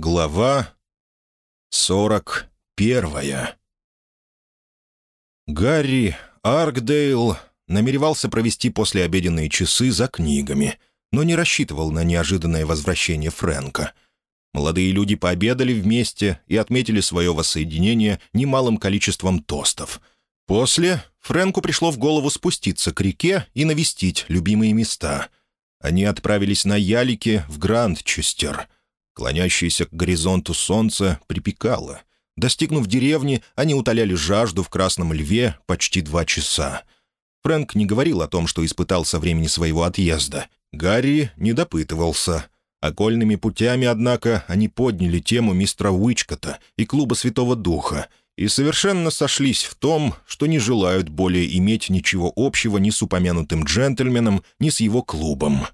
Глава сорок первая Гарри Аркдейл намеревался провести послеобеденные часы за книгами, но не рассчитывал на неожиданное возвращение Фрэнка. Молодые люди пообедали вместе и отметили свое воссоединение немалым количеством тостов. После Фрэнку пришло в голову спуститься к реке и навестить любимые места. Они отправились на ялике в Грандчестер — Клонящееся к горизонту солнце припекало. Достигнув деревни, они утоляли жажду в Красном Льве почти два часа. Фрэнк не говорил о том, что испытал со времени своего отъезда. Гарри не допытывался. Окольными путями, однако, они подняли тему мистера Уичкота и клуба Святого Духа и совершенно сошлись в том, что не желают более иметь ничего общего ни с упомянутым джентльменом, ни с его клубом.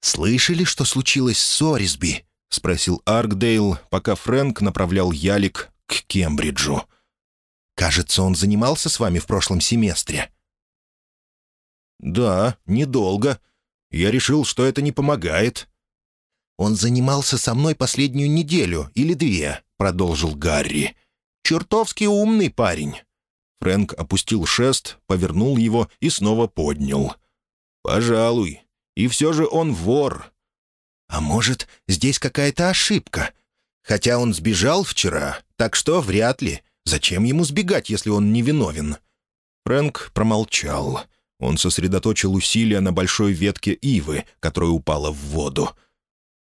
«Слышали, что случилось с Сорисби?» — спросил Аркдейл, пока Фрэнк направлял ялик к Кембриджу. «Кажется, он занимался с вами в прошлом семестре». «Да, недолго. Я решил, что это не помогает». «Он занимался со мной последнюю неделю или две», — продолжил Гарри. «Чертовски умный парень». Фрэнк опустил шест, повернул его и снова поднял. «Пожалуй. И все же он вор. А может, здесь какая-то ошибка? Хотя он сбежал вчера, так что вряд ли. Зачем ему сбегать, если он невиновен?» Фрэнк промолчал. Он сосредоточил усилия на большой ветке ивы, которая упала в воду.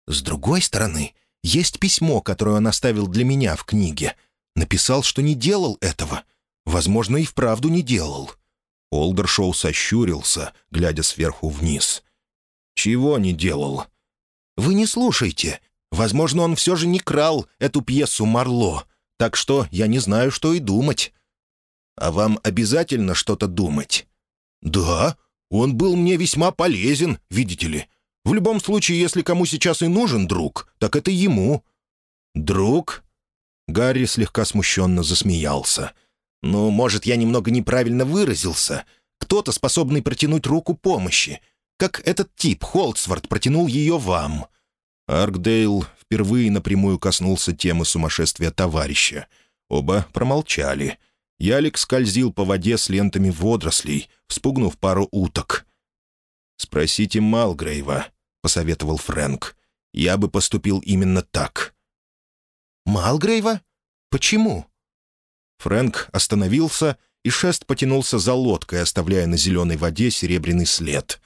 «С другой стороны, есть письмо, которое он оставил для меня в книге. Написал, что не делал этого. Возможно, и вправду не делал». Олдершоу сощурился, глядя сверху вниз. «Чего не делал?» Вы не слушайте. Возможно, он все же не крал эту пьесу Марло, так что я не знаю, что и думать». «А вам обязательно что-то думать?» «Да, он был мне весьма полезен, видите ли. В любом случае, если кому сейчас и нужен друг, так это ему». «Друг?» Гарри слегка смущенно засмеялся. «Ну, может, я немного неправильно выразился. Кто-то, способный протянуть руку помощи как этот тип, Холдсворт, протянул ее вам». Аркдейл впервые напрямую коснулся темы сумасшествия товарища. Оба промолчали. Ялик скользил по воде с лентами водорослей, вспугнув пару уток. «Спросите Малгрейва», — посоветовал Фрэнк. «Я бы поступил именно так». «Малгрейва? Почему?» Фрэнк остановился, и шест потянулся за лодкой, оставляя на зеленой воде серебряный след.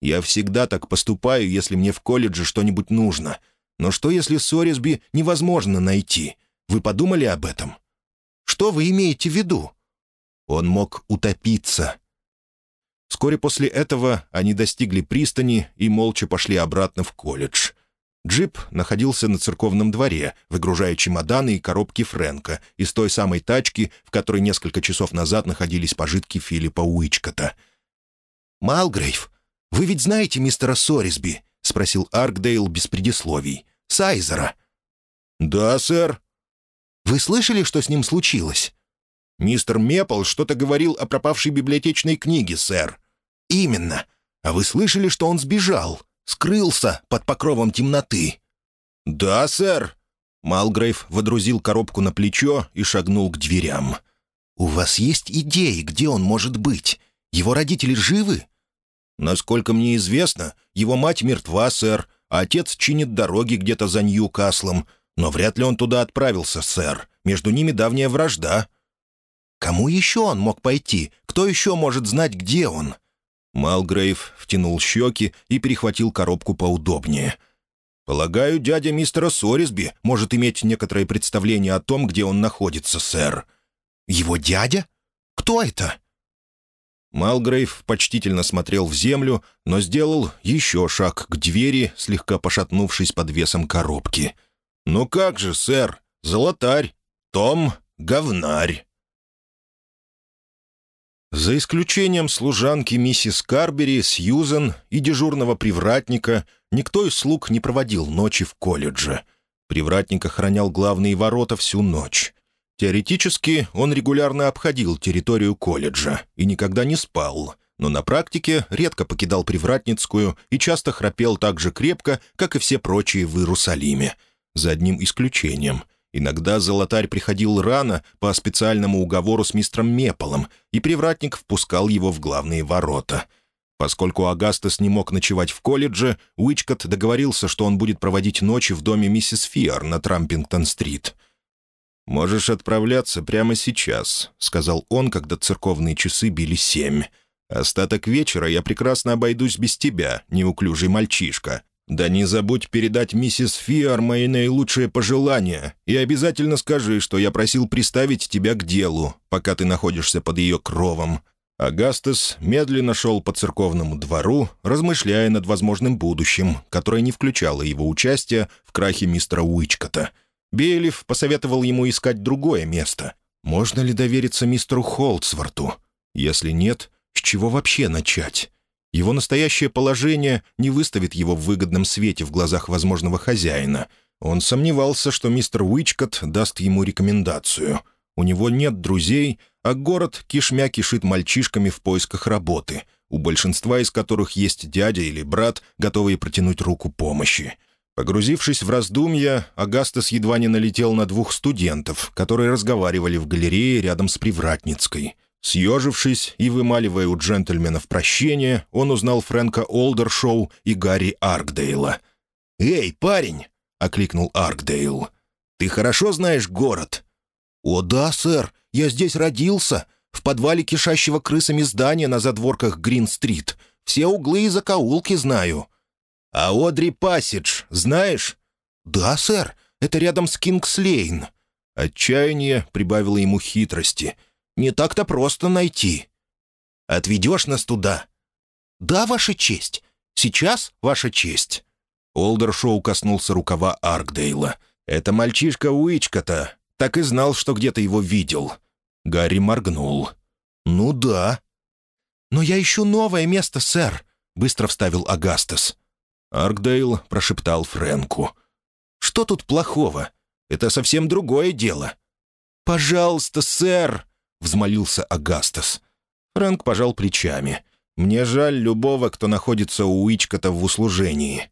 Я всегда так поступаю, если мне в колледже что-нибудь нужно. Но что, если Сорисби невозможно найти? Вы подумали об этом? Что вы имеете в виду? Он мог утопиться. Вскоре после этого они достигли пристани и молча пошли обратно в колледж. Джип находился на церковном дворе, выгружая чемоданы и коробки Фрэнка из той самой тачки, в которой несколько часов назад находились пожитки Филиппа Уичкота. «Малгрейв, «Вы ведь знаете мистера Сорисби?» — спросил Аркдейл без предисловий. «Сайзера». «Да, сэр». «Вы слышали, что с ним случилось?» «Мистер Мепл что-то говорил о пропавшей библиотечной книге, сэр». «Именно. А вы слышали, что он сбежал? Скрылся под покровом темноты?» «Да, сэр». Малгрейв водрузил коробку на плечо и шагнул к дверям. «У вас есть идеи, где он может быть? Его родители живы?» «Насколько мне известно, его мать мертва, сэр, а отец чинит дороги где-то за Нью-Каслом. Но вряд ли он туда отправился, сэр. Между ними давняя вражда». «Кому еще он мог пойти? Кто еще может знать, где он?» Малгрейв втянул щеки и перехватил коробку поудобнее. «Полагаю, дядя мистера Сорисби может иметь некоторое представление о том, где он находится, сэр». «Его дядя? Кто это?» Малгрейв почтительно смотрел в землю, но сделал еще шаг к двери, слегка пошатнувшись под весом коробки. «Ну как же, сэр, золотарь, Том — говнарь». За исключением служанки миссис Карбери, Сьюзен и дежурного привратника, никто из слуг не проводил ночи в колледже. Привратник охранял главные ворота всю ночь. Теоретически он регулярно обходил территорию колледжа и никогда не спал, но на практике редко покидал Привратницкую и часто храпел так же крепко, как и все прочие в Иерусалиме. за одним исключением. Иногда золотарь приходил рано по специальному уговору с мистером Меполом, и привратник впускал его в главные ворота. Поскольку Агастас не мог ночевать в колледже, Уичкот договорился, что он будет проводить ночи в доме миссис Фиар на Трампингтон-стрит. «Можешь отправляться прямо сейчас», — сказал он, когда церковные часы били семь. «Остаток вечера я прекрасно обойдусь без тебя, неуклюжий мальчишка. Да не забудь передать миссис Фиар мои наилучшие пожелания и обязательно скажи, что я просил приставить тебя к делу, пока ты находишься под ее кровом». Агастес медленно шел по церковному двору, размышляя над возможным будущим, которое не включало его участие в крахе мистера Уичкота. Бейлиф посоветовал ему искать другое место. Можно ли довериться мистеру Холдсворту? Если нет, с чего вообще начать? Его настоящее положение не выставит его в выгодном свете в глазах возможного хозяина. Он сомневался, что мистер Уичкот даст ему рекомендацию. У него нет друзей, а город кишмя кишит мальчишками в поисках работы, у большинства из которых есть дядя или брат, готовые протянуть руку помощи. Погрузившись в раздумья, Агастас едва не налетел на двух студентов, которые разговаривали в галерее рядом с Привратницкой — Съежившись и вымаливая у джентльменов прощение, он узнал Фрэнка Олдершоу и Гарри Аркдейла. «Эй, парень!» — окликнул Аркдейл. «Ты хорошо знаешь город?» «О да, сэр, я здесь родился, в подвале кишащего крысами здания на задворках Грин-стрит. Все углы и закоулки знаю». «А Одри Пассидж знаешь?» «Да, сэр, это рядом с Кингслейн». Отчаяние прибавило ему хитрости — не так-то просто найти. Отведешь нас туда?» «Да, Ваша честь. Сейчас, Ваша честь». Олдершоу коснулся рукава Аркдейла. «Это мальчишка Уичкота. Так и знал, что где-то его видел». Гарри моргнул. «Ну да». «Но я ищу новое место, сэр», — быстро вставил Агастас. Аркдейл прошептал Фрэнку. «Что тут плохого? Это совсем другое дело». «Пожалуйста, сэр!» — взмолился Агастас. Фрэнк пожал плечами. «Мне жаль любого, кто находится у Уичкота в услужении».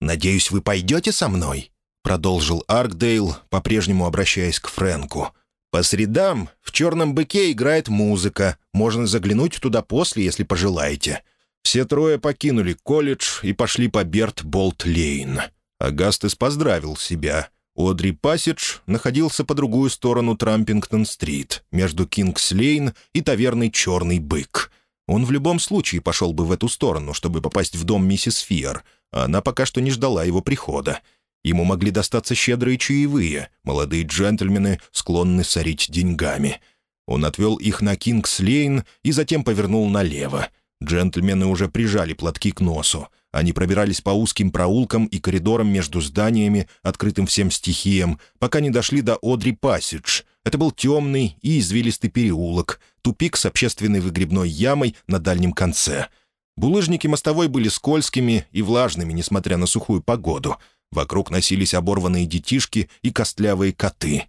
«Надеюсь, вы пойдете со мной?» — продолжил Аркдейл, по-прежнему обращаясь к Фрэнку. «По средам в «Черном быке» играет музыка. Можно заглянуть туда после, если пожелаете». Все трое покинули колледж и пошли по Берт-Болт-Лейн. Агастес поздравил себя — Одри Пассидж находился по другую сторону Трампингтон-стрит, между Кингс-Лейн и таверной «Черный бык». Он в любом случае пошел бы в эту сторону, чтобы попасть в дом миссис Фиер, а она пока что не ждала его прихода. Ему могли достаться щедрые чаевые, молодые джентльмены склонны сорить деньгами. Он отвел их на Кингс-Лейн и затем повернул налево. Джентльмены уже прижали платки к носу. Они пробирались по узким проулкам и коридорам между зданиями, открытым всем стихиям, пока не дошли до Одри Пассидж. Это был темный и извилистый переулок, тупик с общественной выгребной ямой на дальнем конце. Булыжники мостовой были скользкими и влажными, несмотря на сухую погоду. Вокруг носились оборванные детишки и костлявые коты.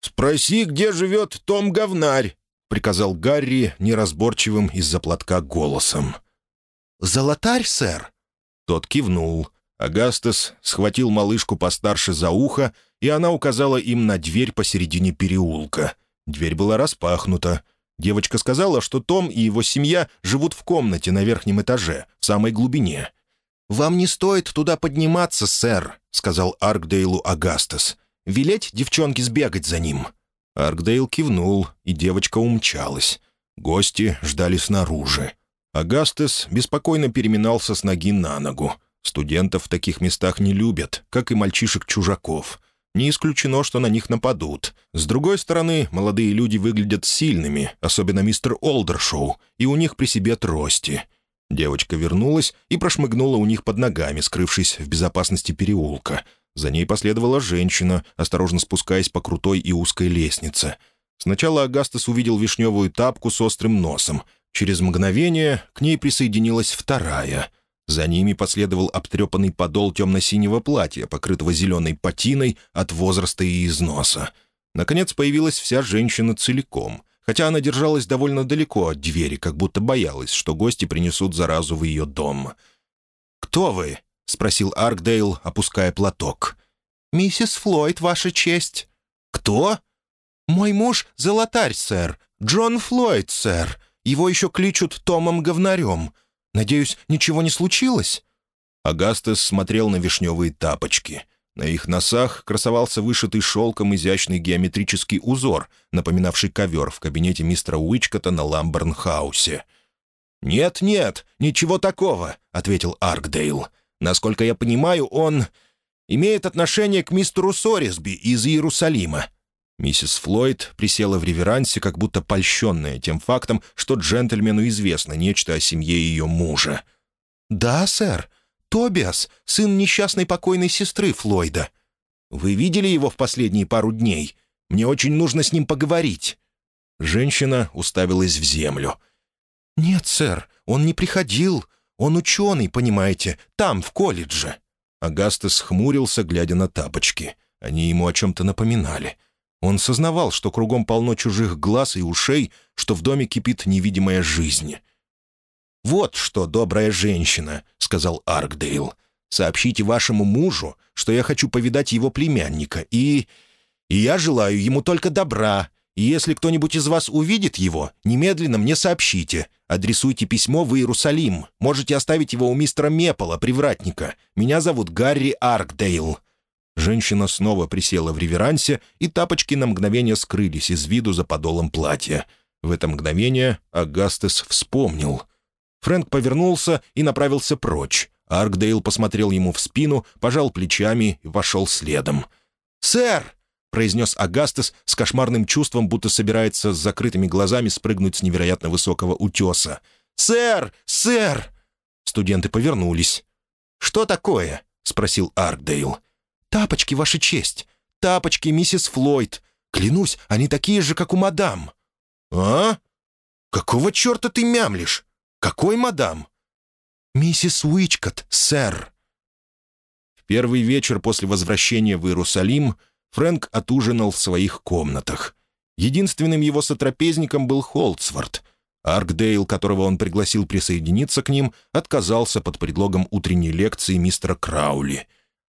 «Спроси, где живет Том Говнарь», — приказал Гарри неразборчивым из-за платка голосом. «Золотарь, сэр?» Тот кивнул. Агастес схватил малышку постарше за ухо, и она указала им на дверь посередине переулка. Дверь была распахнута. Девочка сказала, что Том и его семья живут в комнате на верхнем этаже, в самой глубине. «Вам не стоит туда подниматься, сэр», — сказал Аркдейлу Агастес. «Велеть девчонке сбегать за ним». Аркдейл кивнул, и девочка умчалась. Гости ждали снаружи. Агастес беспокойно переминался с ноги на ногу. Студентов в таких местах не любят, как и мальчишек-чужаков. Не исключено, что на них нападут. С другой стороны, молодые люди выглядят сильными, особенно мистер Олдершоу, и у них при себе трости. Девочка вернулась и прошмыгнула у них под ногами, скрывшись в безопасности переулка. За ней последовала женщина, осторожно спускаясь по крутой и узкой лестнице. Сначала Агастес увидел вишневую тапку с острым носом — Через мгновение к ней присоединилась вторая. За ними последовал обтрепанный подол темно-синего платья, покрытого зеленой патиной от возраста и износа. Наконец появилась вся женщина целиком, хотя она держалась довольно далеко от двери, как будто боялась, что гости принесут заразу в ее дом. «Кто вы?» — спросил Аркдейл, опуская платок. «Миссис Флойд, Ваша честь». «Кто?» «Мой муж — золотарь, сэр. Джон Флойд, сэр. Его еще кличут Томом Говнарем. Надеюсь, ничего не случилось?» Агастес смотрел на вишневые тапочки. На их носах красовался вышитый шелком изящный геометрический узор, напоминавший ковер в кабинете мистера Уичкота на Ламбернхаусе. «Нет-нет, ничего такого», — ответил Аркдейл. «Насколько я понимаю, он имеет отношение к мистеру Сорисби из Иерусалима». Миссис Флойд присела в реверансе, как будто польщенная тем фактом, что джентльмену известно нечто о семье ее мужа. «Да, сэр. Тобиас, сын несчастной покойной сестры Флойда. Вы видели его в последние пару дней? Мне очень нужно с ним поговорить». Женщина уставилась в землю. «Нет, сэр, он не приходил. Он ученый, понимаете, там, в колледже». Агастес хмурился, глядя на тапочки. Они ему о чем-то напоминали. Он сознавал, что кругом полно чужих глаз и ушей, что в доме кипит невидимая жизнь. «Вот что, добрая женщина», — сказал Аркдейл. «Сообщите вашему мужу, что я хочу повидать его племянника, и... и я желаю ему только добра. Если кто-нибудь из вас увидит его, немедленно мне сообщите. Адресуйте письмо в Иерусалим. Можете оставить его у мистера Мепола, привратника. Меня зовут Гарри Аркдейл». Женщина снова присела в реверансе, и тапочки на мгновение скрылись из виду за подолом платья. В это мгновение Агастес вспомнил. Фрэнк повернулся и направился прочь. Аркдейл посмотрел ему в спину, пожал плечами и вошел следом. «Сэр!» — произнес Агастес с кошмарным чувством, будто собирается с закрытыми глазами спрыгнуть с невероятно высокого утеса. «Сэр! Сэр!» Студенты повернулись. «Что такое?» — спросил Аркдейл. «Тапочки, Ваша честь! Тапочки, миссис Флойд! Клянусь, они такие же, как у мадам!» «А? Какого черта ты мямлишь? Какой мадам?» «Миссис Уичкот, сэр». В первый вечер после возвращения в Иерусалим Фрэнк отужинал в своих комнатах. Единственным его сотрапезником был Холцвард. Аркдейл, которого он пригласил присоединиться к ним, отказался под предлогом утренней лекции мистера Краули.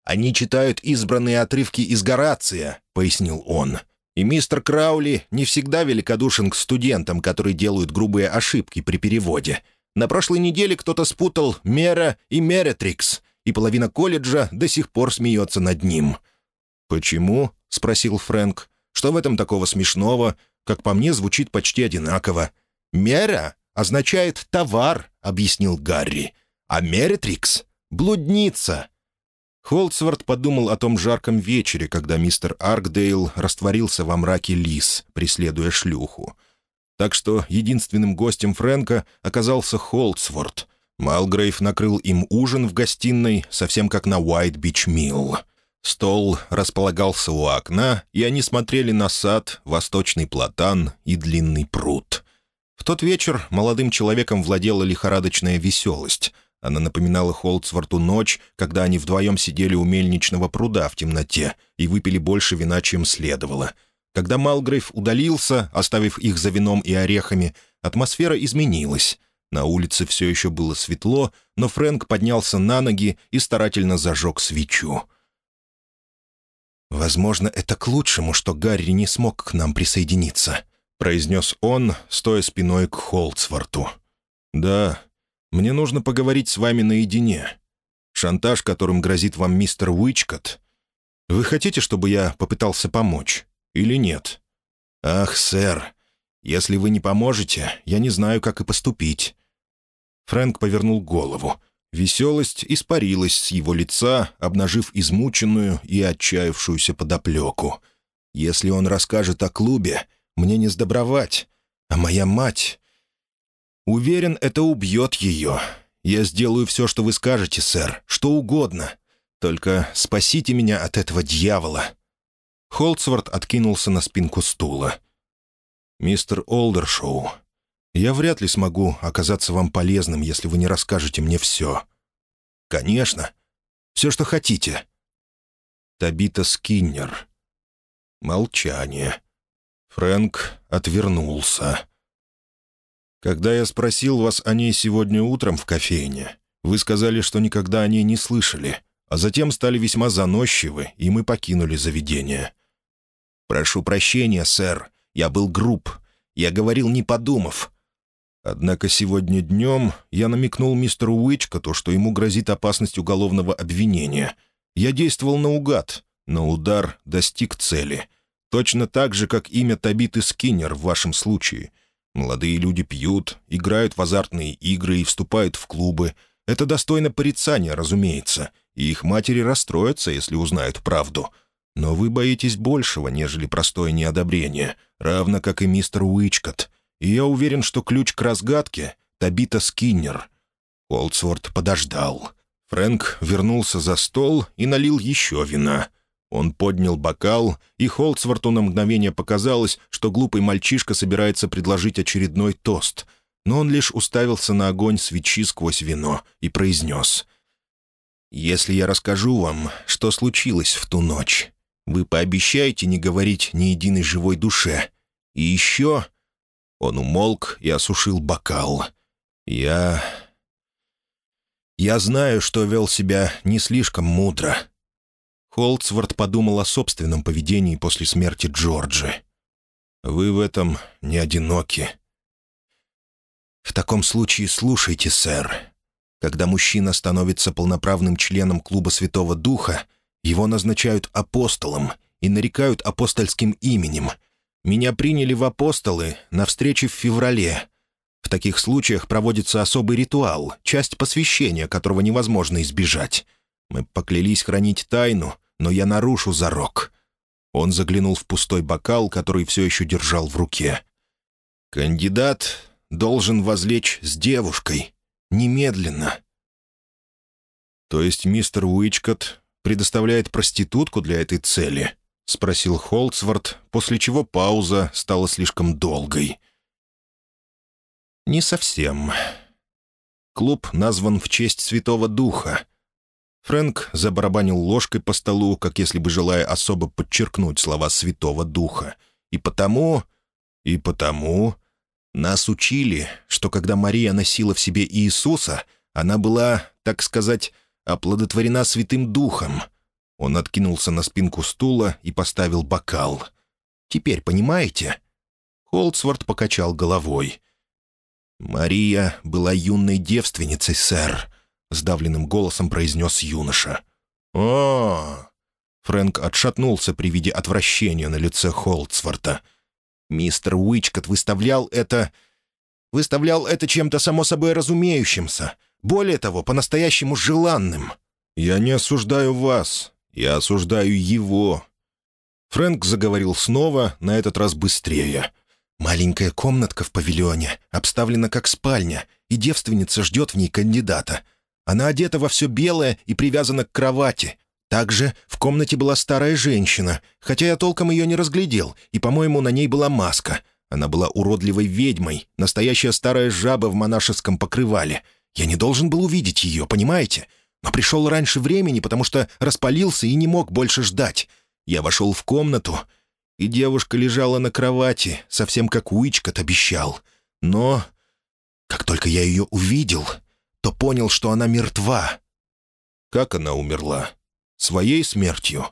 «Они читают избранные отрывки из Горация», — пояснил он. «И мистер Краули не всегда великодушен к студентам, которые делают грубые ошибки при переводе. На прошлой неделе кто-то спутал «Мера» и «Меретрикс», и половина колледжа до сих пор смеется над ним». «Почему?» — спросил Фрэнк. «Что в этом такого смешного? Как по мне, звучит почти одинаково». «Мера» означает «товар», — объяснил Гарри. «А «Меретрикс» — «блудница». Холдсворт подумал о том жарком вечере, когда мистер Аркдейл растворился во мраке лис, преследуя шлюху. Так что единственным гостем Фрэнка оказался Холдсворт. Малгрейв накрыл им ужин в гостиной, совсем как на Уайт Бич Милл. Стол располагался у окна, и они смотрели на сад, восточный платан и длинный пруд. В тот вечер молодым человеком владела лихорадочная веселость. Она напоминала Холдсворту ночь, когда они вдвоем сидели у мельничного пруда в темноте и выпили больше вина, чем следовало. Когда Малгрейв удалился, оставив их за вином и орехами, атмосфера изменилась. На улице все еще было светло, но Фрэнк поднялся на ноги и старательно зажег свечу. «Возможно, это к лучшему, что Гарри не смог к нам присоединиться», — произнес он, стоя спиной к Холдсворту. «Да, мне нужно поговорить с вами наедине. Шантаж, которым грозит вам мистер Уичкот. Вы хотите, чтобы я попытался помочь? Или нет? Ах, сэр, если вы не поможете, я не знаю, как и поступить». Фрэнк повернул голову. Веселость испарилась с его лица, обнажив измученную и отчаявшуюся подоплеку. «Если он расскажет о клубе, мне не сдобровать. А моя мать...» «Уверен, это убьет ее. Я сделаю все, что вы скажете, сэр, что угодно. Только спасите меня от этого дьявола». Холдсворт откинулся на спинку стула. «Мистер Олдершоу, я вряд ли смогу оказаться вам полезным, если вы не расскажете мне все». «Конечно. Все, что хотите». Табита Скиннер. Молчание. Фрэнк отвернулся. «Когда я спросил вас о ней сегодня утром в кофейне, вы сказали, что никогда о ней не слышали. а затем стали весьма заносчивы, и мы покинули заведение. «Прошу прощения, сэр. Я был груб. Я говорил, не подумав». Однако сегодня днем я намекнул мистеру Уичкоту, что ему грозит опасность уголовного обвинения. Я действовал наугад, но удар достиг цели. Точно так же, как имя Табиты Скиннер в вашем случае. Молодые люди пьют, играют в азартные игры и вступают в клубы. Это достойно порицания, разумеется, и их матери расстроятся, если узнают правду. Но вы боитесь большего, нежели простое неодобрение, равно как и мистер Уичкот. И я уверен, что ключ к разгадке — Табита Скиннер. Холдсворт подождал. Фрэнк вернулся за стол и налил еще вина. Он поднял бокал, и Холдсворту на мгновение показалось, что глупый мальчишка собирается предложить очередной тост. Но он лишь уставился на огонь свечи сквозь вино и произнес. «Если я расскажу вам, что случилось в ту ночь, вы пообещаете не говорить ни единой живой душе. И еще...» Он умолк и осушил бокал. «Я... я знаю, что вел себя не слишком мудро». Холдсворт подумал о собственном поведении после смерти Джорджи. «Вы в этом не одиноки». «В таком случае слушайте, сэр. Когда мужчина становится полноправным членом Клуба Святого Духа, его назначают апостолом и нарекают апостольским именем. Меня приняли в апостолы на встрече в феврале. В таких случаях проводится особый ритуал, часть посвящения, которого невозможно избежать. Мы поклялись хранить тайну, но я нарушу зарок». Он заглянул в пустой бокал, который все еще держал в руке. «Кандидат должен возлечь с девушкой. Немедленно». «То есть мистер Уичкотт предоставляет проститутку для этой цели?» — спросил Холцвард, после чего пауза стала слишком долгой. «Не совсем. Клуб назван в честь Святого Духа. Фрэнк забарабанил ложкой по столу, как если бы желая особо подчеркнуть слова Святого Духа. И потому... И потому... Нас учили, что когда Мария носила в себе Иисуса, она была, так сказать, оплодотворена Святым Духом. Он откинулся на спинку стула и поставил бокал. «Теперь понимаете?» Холдсворт покачал головой. «Мария была юной девственницей, сэр», — сдавленным голосом произнес юноша. о Фрэнк отшатнулся при виде отвращения на лице Холдсворта. «Мистер Уичкот выставлял это... выставлял это чем-то само собой разумеющимся. Более того, по-настоящему желанным. «Я не осуждаю вас. Я осуждаю его». Фрэнк заговорил снова, на этот раз быстрее. «Маленькая комнатка в павильоне, обставлена как спальня, и девственница ждет в ней кандидата. Она одета во все белое и привязана к кровати. Также в комнате была старая женщина, хотя я толком ее не разглядел, и, по-моему, на ней была маска. Она была уродливой ведьмой, настоящая старая жаба в монашеском покрывале. Я не должен был увидеть ее, понимаете? Но пришел раньше времени, потому что распалился и не мог больше ждать. Я вошел в комнату, и девушка лежала на кровати, совсем как Уичкот обещал. Но, как только я ее увидел, то понял, что она мертва. Как она умерла? Своей смертью?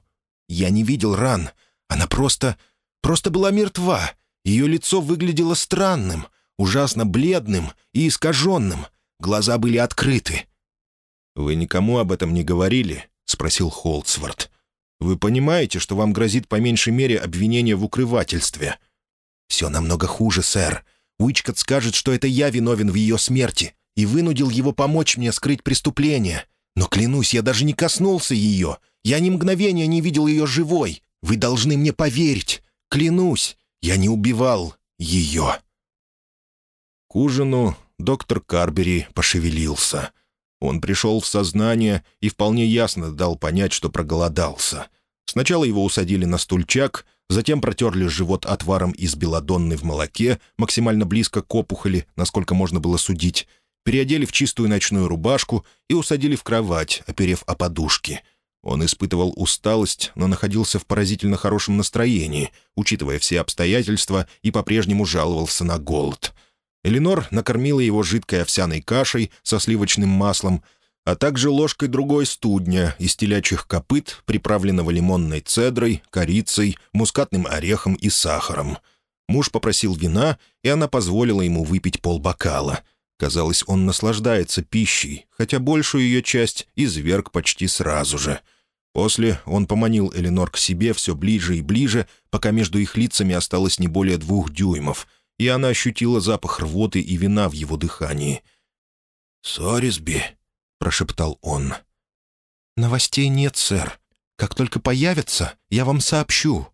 Я не видел ран. Она просто... просто была мертва. Ее лицо выглядело странным, ужасно бледным и искаженным — Глаза были открыты. «Вы никому об этом не говорили?» — спросил Холдсворт. «Вы понимаете, что вам грозит по меньшей мере обвинение в укрывательстве?» «Все намного хуже, сэр. Уичкот скажет, что это я виновен в ее смерти и вынудил его помочь мне скрыть преступление. Но, клянусь, я даже не коснулся ее. Я ни мгновения не видел ее живой. Вы должны мне поверить. Клянусь, я не убивал ее». К ужину доктор Карбери пошевелился. Он пришел в сознание и вполне ясно дал понять, что проголодался. Сначала его усадили на стульчак, затем протерли живот отваром из белодонны в молоке, максимально близко к опухоли, насколько можно было судить, переодели в чистую ночную рубашку и усадили в кровать, оперев о подушки. Он испытывал усталость, но находился в поразительно хорошем настроении, учитывая все обстоятельства, и по-прежнему жаловался на голод — Эленор накормила его жидкой овсяной кашей со сливочным маслом, а также ложкой другой студня из телячьих копыт, приправленного лимонной цедрой, корицей, мускатным орехом и сахаром. Муж попросил вина, и она позволила ему выпить полбокала. Казалось, он наслаждается пищей, хотя большую ее часть изверг почти сразу же. После он поманил Эленор к себе все ближе и ближе, пока между их лицами осталось не более двух дюймов, и она ощутила запах рвоты и вина в его дыхании. «Сорисби», — прошептал он. «Новостей нет, сэр. Как только появятся, я вам сообщу».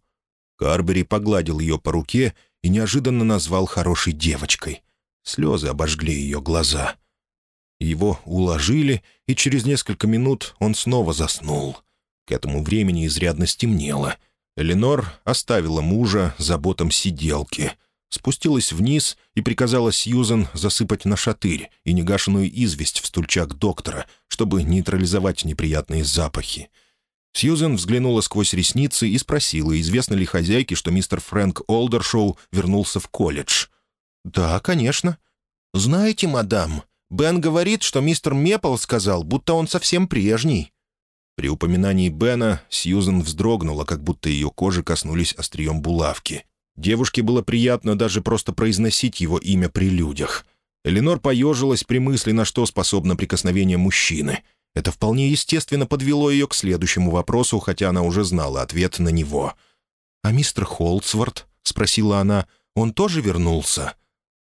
Карбери погладил ее по руке и неожиданно назвал хорошей девочкой. Слезы обожгли ее глаза. Его уложили, и через несколько минут он снова заснул. К этому времени изрядно стемнело. Эленор оставила мужа заботам сиделки, спустилась вниз и приказала Сьюзан засыпать на шатырь и негашенную известь в стульчак доктора, чтобы нейтрализовать неприятные запахи. Сьюзен взглянула сквозь ресницы и спросила, известно ли хозяйке, что мистер Фрэнк Олдершоу вернулся в колледж. «Да, конечно». «Знаете, мадам, Бен говорит, что мистер Мепл сказал, будто он совсем прежний». При упоминании Бена Сьюзен вздрогнула, как будто ее кожи коснулись острием булавки. Девушке было приятно даже просто произносить его имя при людях. Эленор поежилась при мысли, на что способно прикосновение мужчины — это вполне естественно подвело ее к следующему вопросу, хотя она уже знала ответ на него. «А мистер Холдсворт?» — спросила она. «Он тоже вернулся?»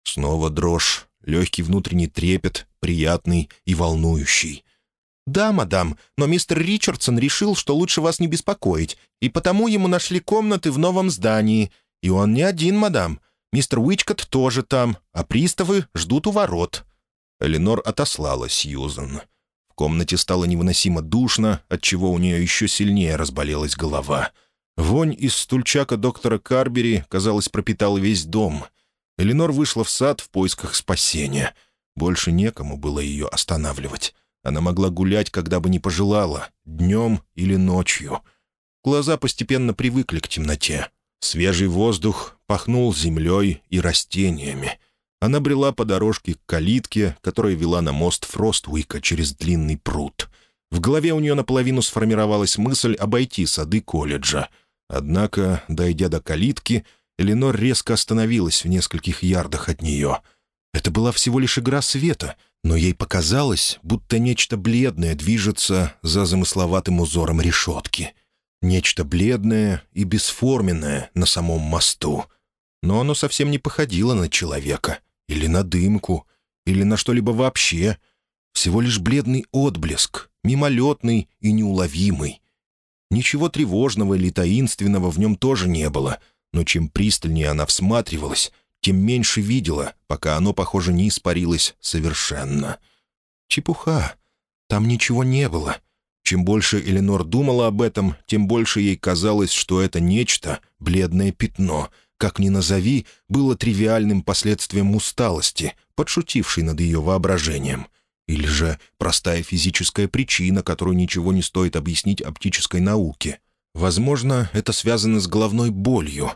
Снова дрожь, легкий внутренний трепет, приятный и волнующий. «Да, мадам, но мистер Ричардсон решил, что лучше вас не беспокоить, и потому ему нашли комнаты в новом здании. И он не один, мадам. Мистер Уичкот тоже там, а приставы ждут у ворот». Эленор отослала Сьюзан. В комнате стало невыносимо душно, отчего у нее еще сильнее разболелась голова. Вонь из стульчака доктора Карбери, казалось, пропитала весь дом. Эленор вышла в сад в поисках спасения. Больше некому было ее останавливать. Она могла гулять, когда бы не пожелала, днем или ночью. Глаза постепенно привыкли к темноте. Свежий воздух пахнул землей и растениями. Она брела по дорожке к калитке, которая вела на мост Фроствуика через длинный пруд. В голове у нее наполовину сформировалась мысль обойти сады колледжа. Однако, дойдя до калитки, Эленор резко остановилась в нескольких ярдах от нее. Это была всего лишь игра света, но ей показалось, будто нечто бледное движется за замысловатым узором решетки. Нечто бледное и бесформенное на самом мосту. Но оно совсем не походило на человека. Или на дымку, или на что-либо вообще. Всего лишь бледный отблеск, мимолетный и неуловимый. Ничего тревожного или таинственного в нем тоже не было, но чем пристальнее она всматривалась, тем меньше видела, пока оно, похоже, не испарилось совершенно. Чепуха. Там ничего не было. Чем больше Эленор думала об этом, тем больше ей казалось, что это нечто, бледное пятно — как ни назови, было тривиальным последствием усталости, подшутившей над ее воображением. Или же простая физическая причина, которую ничего не стоит объяснить оптической науке. Возможно, это связано с головной болью.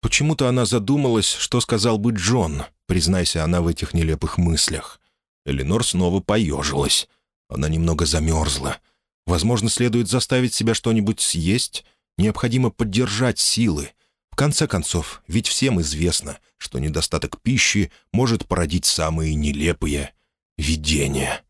Почему-то она задумалась, что сказал бы Джон, признайся она в этих нелепых мыслях. Эленор снова поежилась. Она немного замерзла. Возможно, следует заставить себя что-нибудь съесть. Необходимо поддержать силы. В конце концов, ведь всем известно, что недостаток пищи может породить самые нелепые видения.